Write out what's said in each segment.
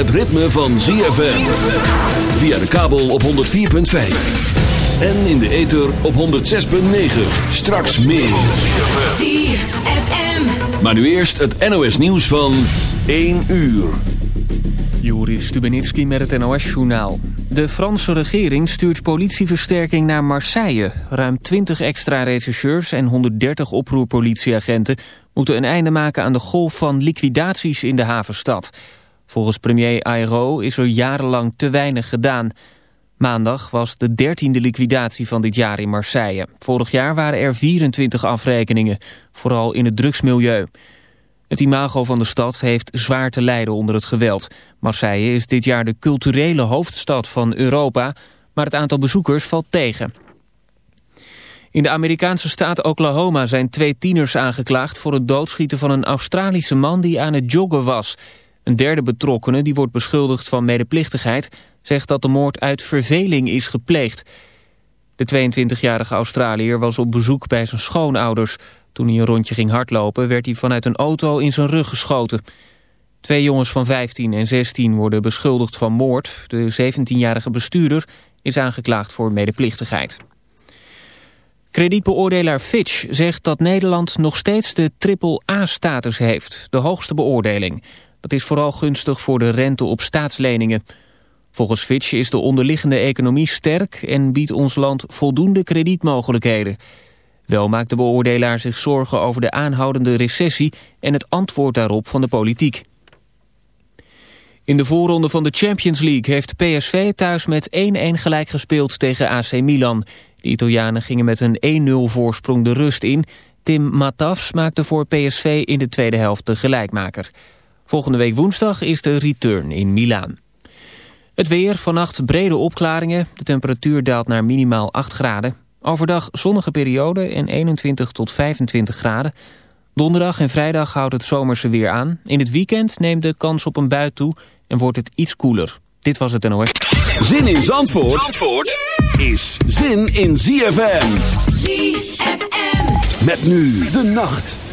Het ritme van ZFM. Via de kabel op 104.5. En in de ether op 106.9. Straks meer. ZFM. Maar nu eerst het NOS nieuws van 1 uur. Juri Stubenitski met het NOS-journaal. De Franse regering stuurt politieversterking naar Marseille. Ruim 20 extra rechercheurs en 130 oproerpolitieagenten... moeten een einde maken aan de golf van liquidaties in de havenstad. Volgens premier Ayrault is er jarenlang te weinig gedaan. Maandag was de dertiende liquidatie van dit jaar in Marseille. Vorig jaar waren er 24 afrekeningen, vooral in het drugsmilieu. Het imago van de stad heeft zwaar te lijden onder het geweld. Marseille is dit jaar de culturele hoofdstad van Europa, maar het aantal bezoekers valt tegen. In de Amerikaanse staat Oklahoma zijn twee tieners aangeklaagd voor het doodschieten van een Australische man die aan het joggen was. Een derde betrokkene, die wordt beschuldigd van medeplichtigheid, zegt dat de moord uit verveling is gepleegd. De 22-jarige Australiër was op bezoek bij zijn schoonouders. Toen hij een rondje ging hardlopen werd hij vanuit een auto in zijn rug geschoten. Twee jongens van 15 en 16 worden beschuldigd van moord. De 17-jarige bestuurder is aangeklaagd voor medeplichtigheid. Kredietbeoordelaar Fitch zegt dat Nederland nog steeds de triple-A-status heeft, de hoogste beoordeling. Dat is vooral gunstig voor de rente op staatsleningen. Volgens Fitch is de onderliggende economie sterk en biedt ons land voldoende kredietmogelijkheden. Wel maakt de beoordelaar zich zorgen over de aanhoudende recessie en het antwoord daarop van de politiek. In de voorronde van de Champions League heeft PSV thuis met 1-1 gelijk gespeeld tegen AC Milan. De Italianen gingen met een 1-0 voorsprong de rust in. Tim Matafs maakte voor PSV in de tweede helft de gelijkmaker. Volgende week woensdag is de return in Milaan. Het weer, vannacht brede opklaringen. De temperatuur daalt naar minimaal 8 graden. Overdag zonnige periode en 21 tot 25 graden. Donderdag en vrijdag houdt het zomerse weer aan. In het weekend neemt de kans op een bui toe en wordt het iets koeler. Dit was het NOS. Zin in Zandvoort, Zandvoort is zin in ZFM. ZFM. Met nu de nacht.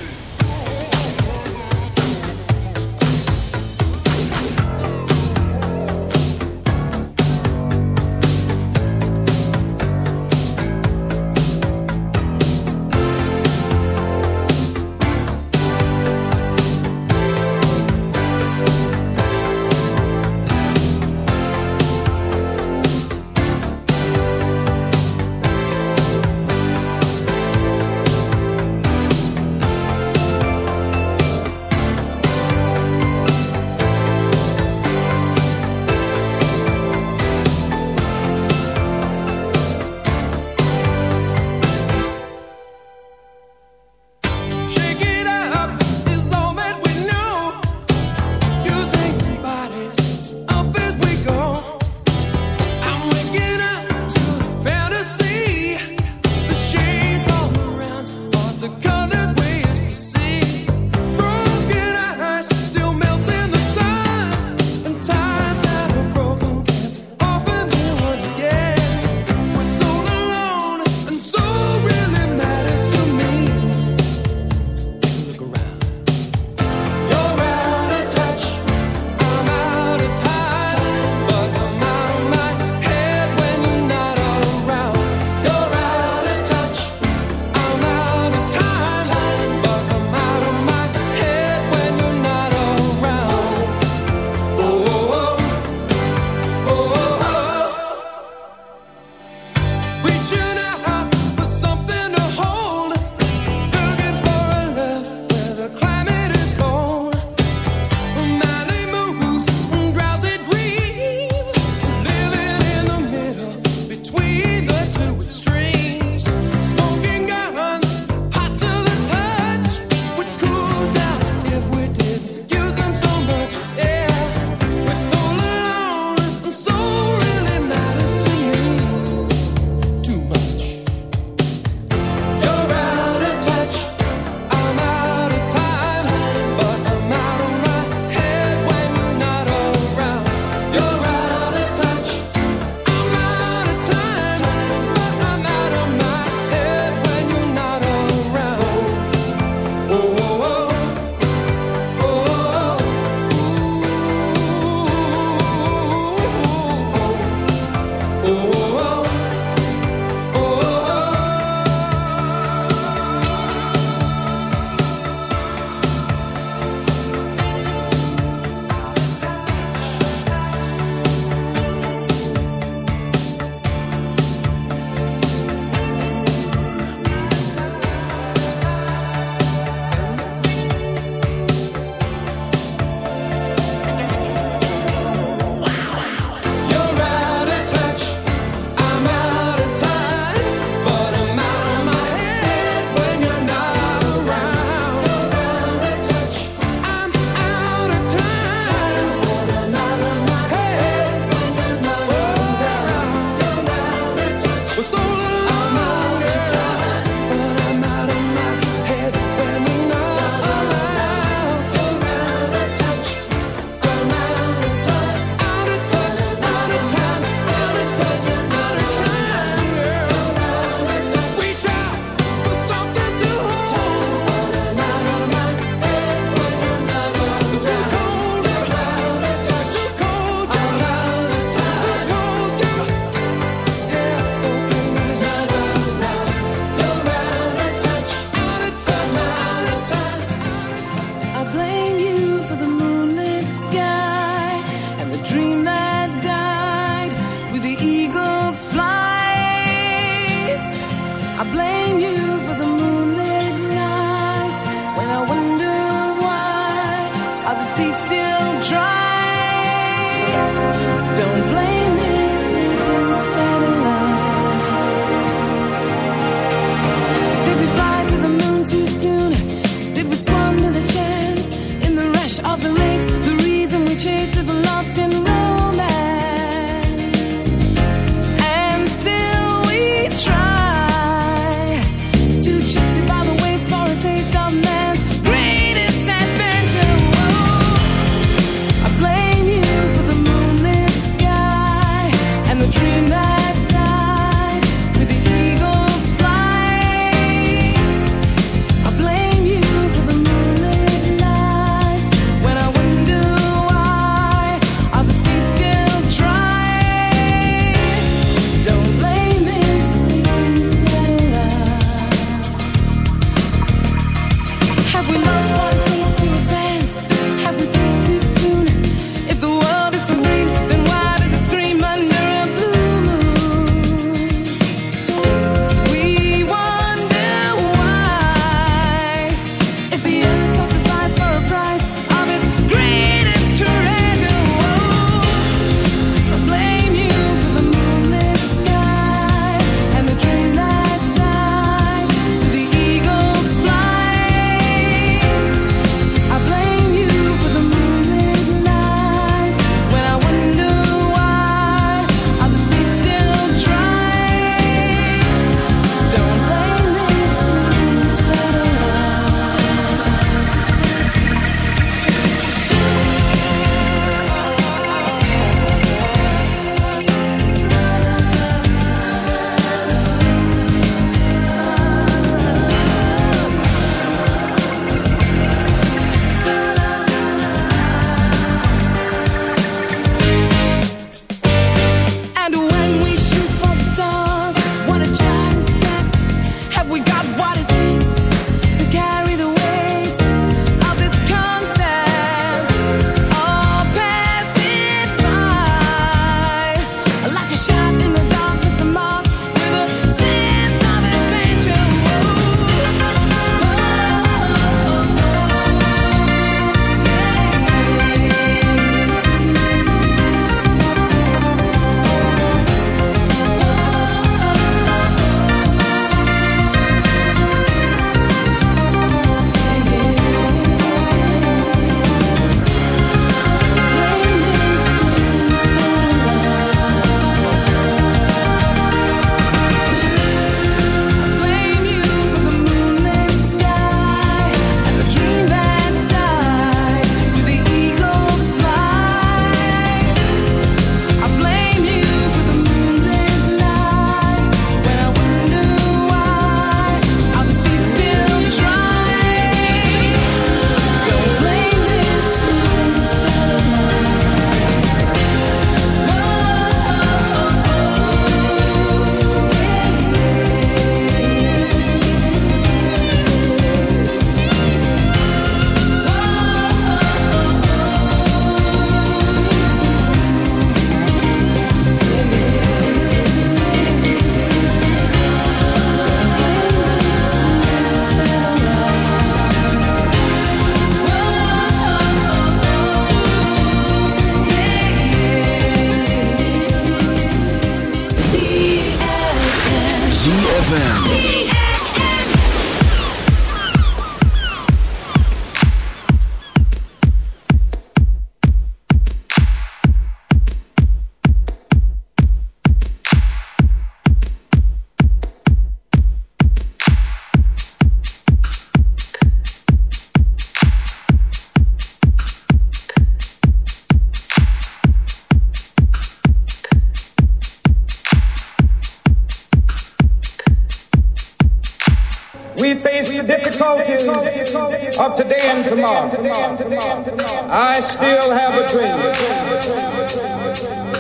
I still have a dream.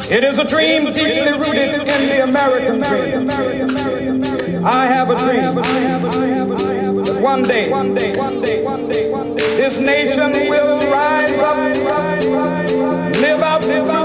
It is a dream deeply rooted in the American dream. I have a dream that one day, one day, one day, one day, this nation will rise up, live out.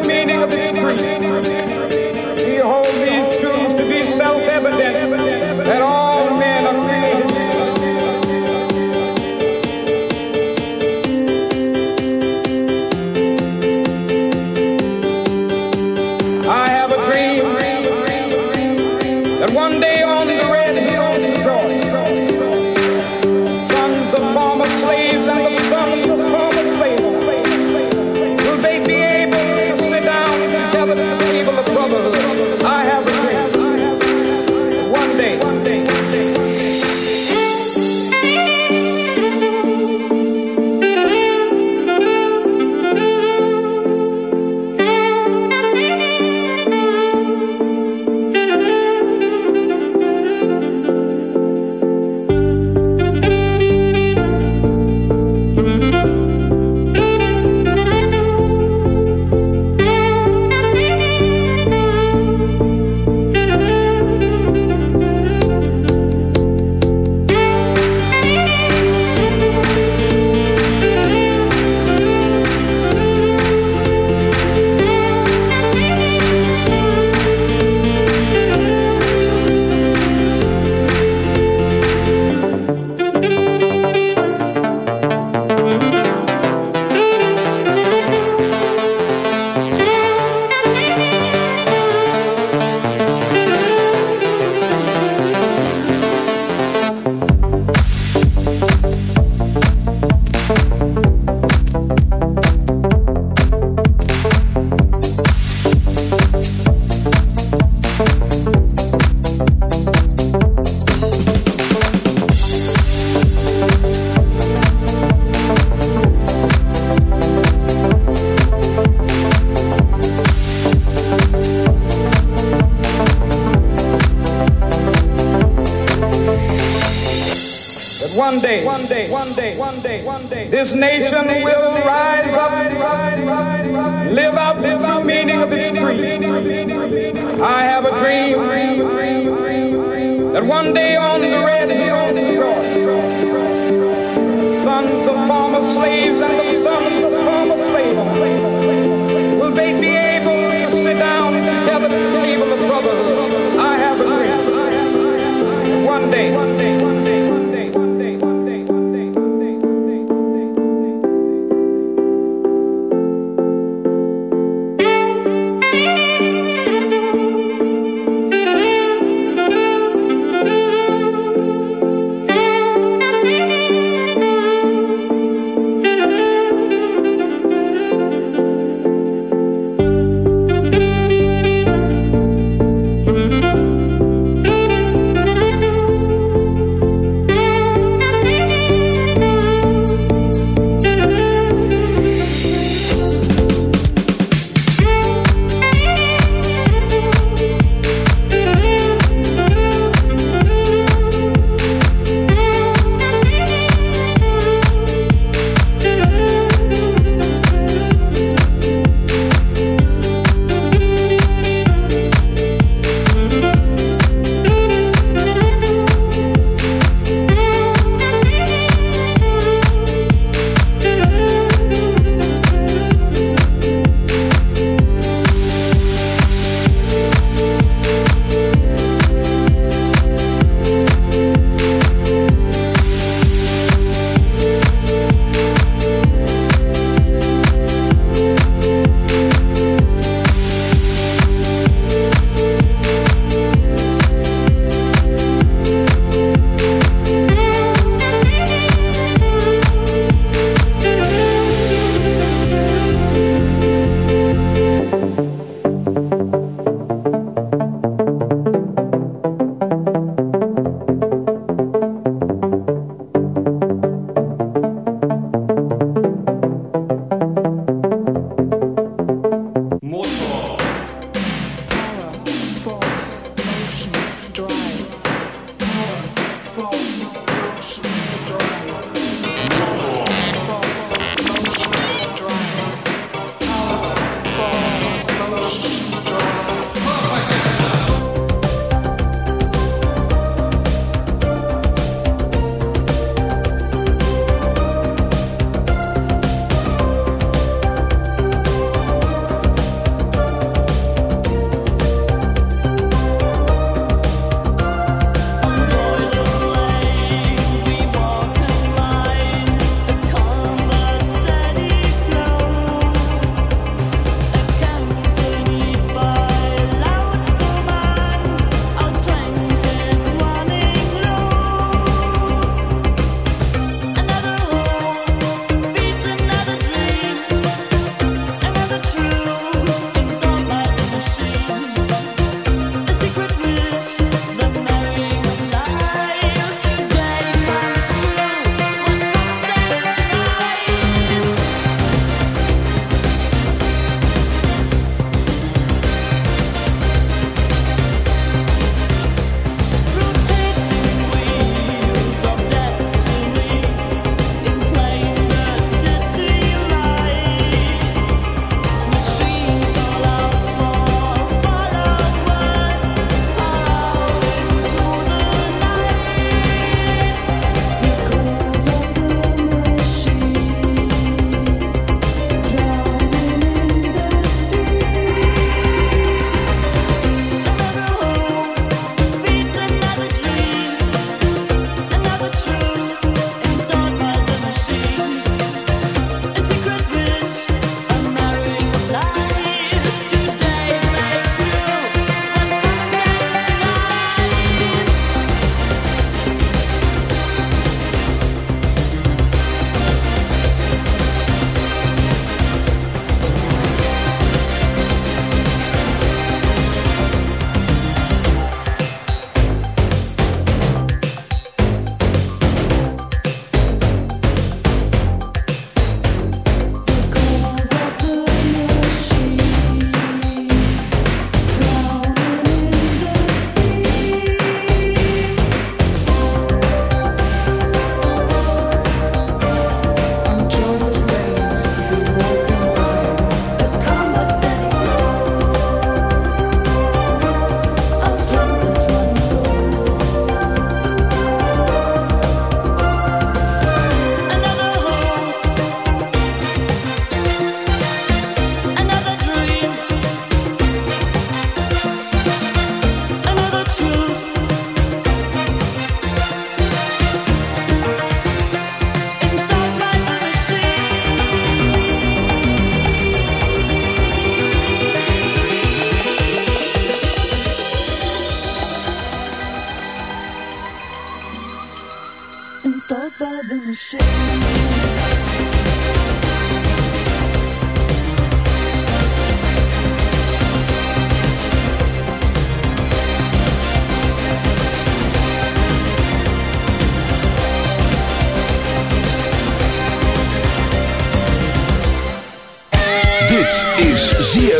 This nation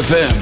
ZFM.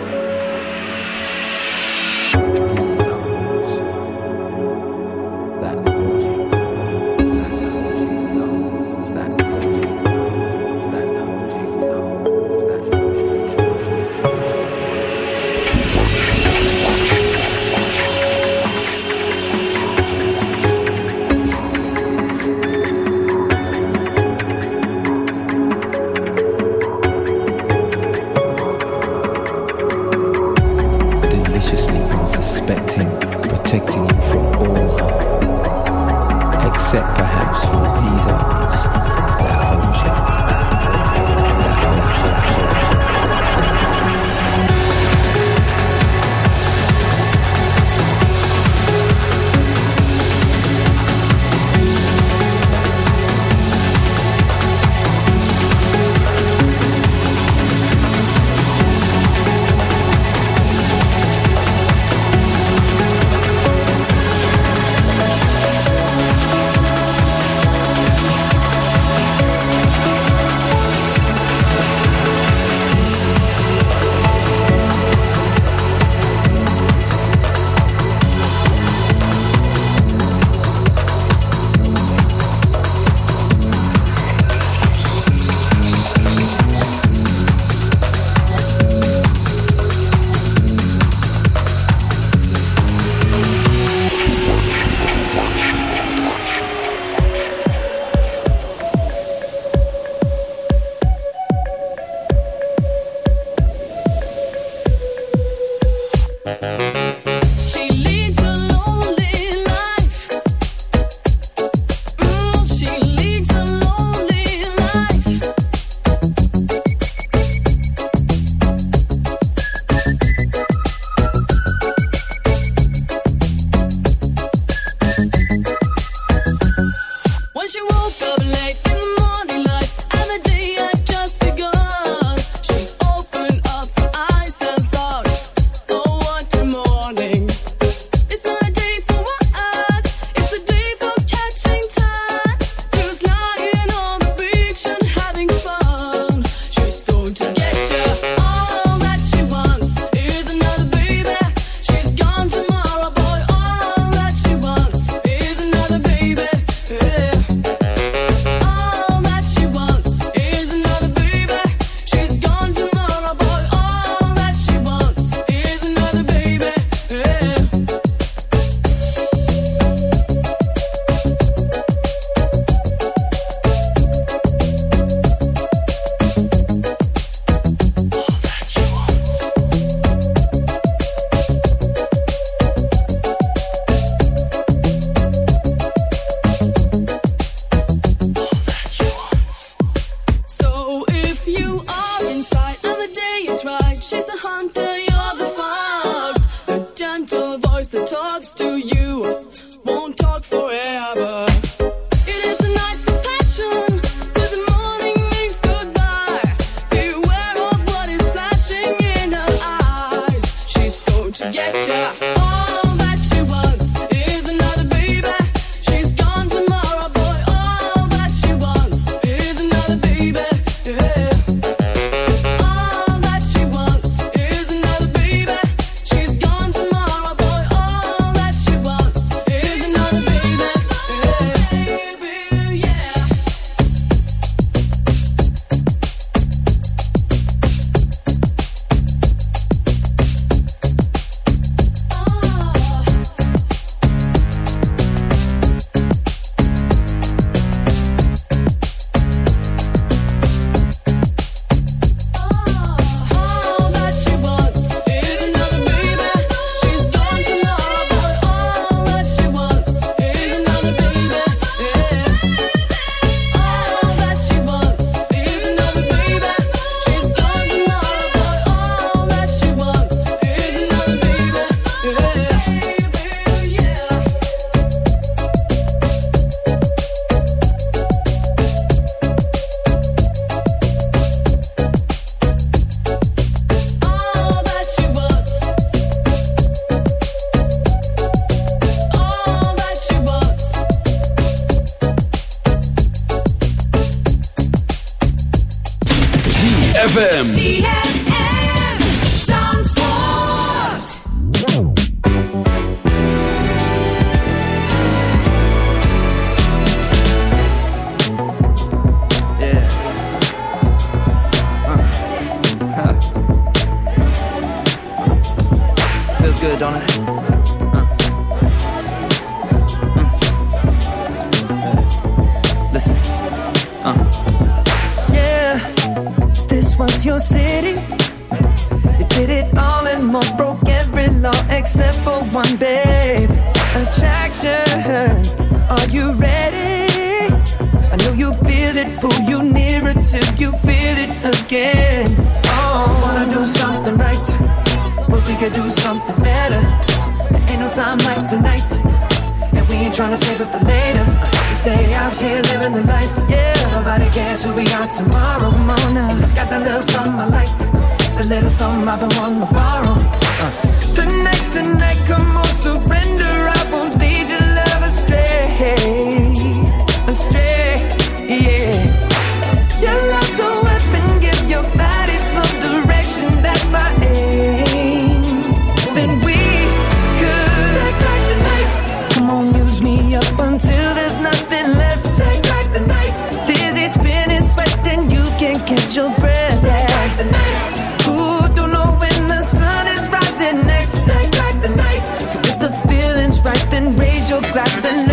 Listen.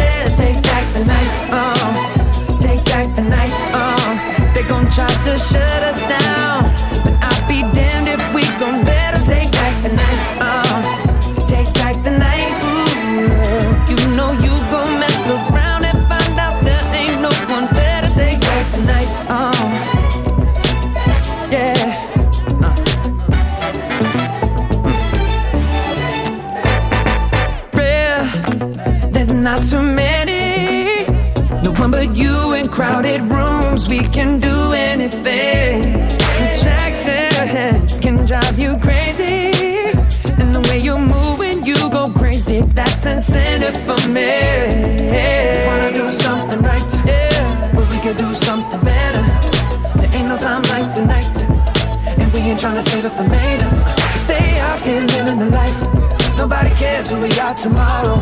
tomorrow.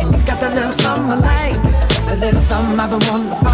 And you got that little something I like, that little something I've been wanting to.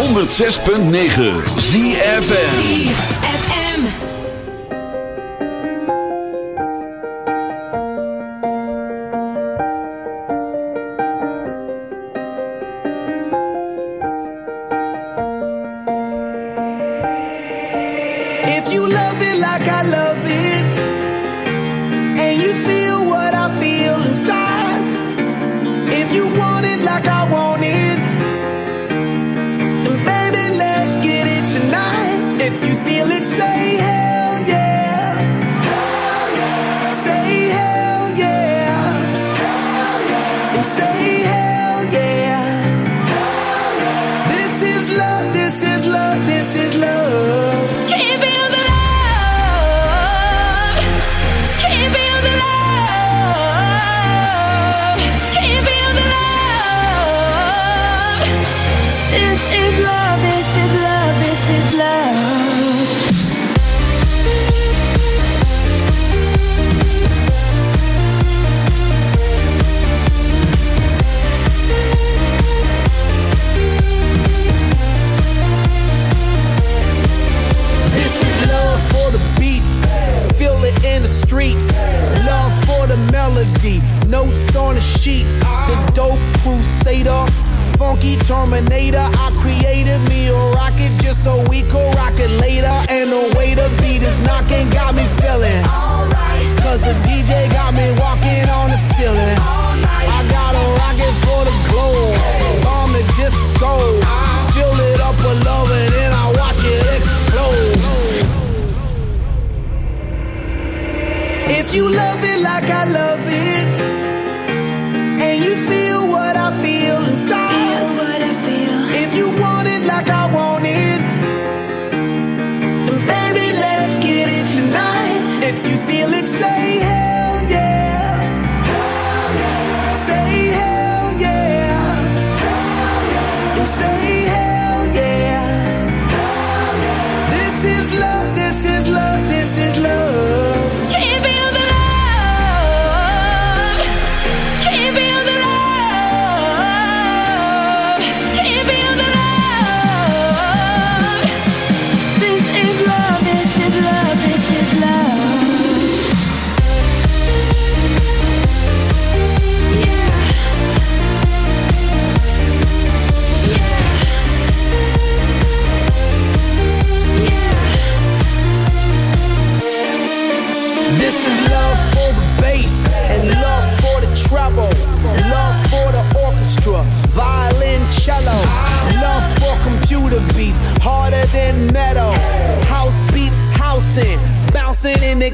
106.9 ZFM. love it like I love it, and you feel.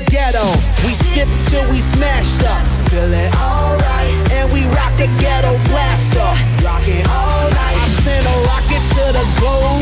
ghetto. We sip till we smashed up. Feeling alright. And we rock the ghetto blaster. Rock it all night. I send a rocket to the gold.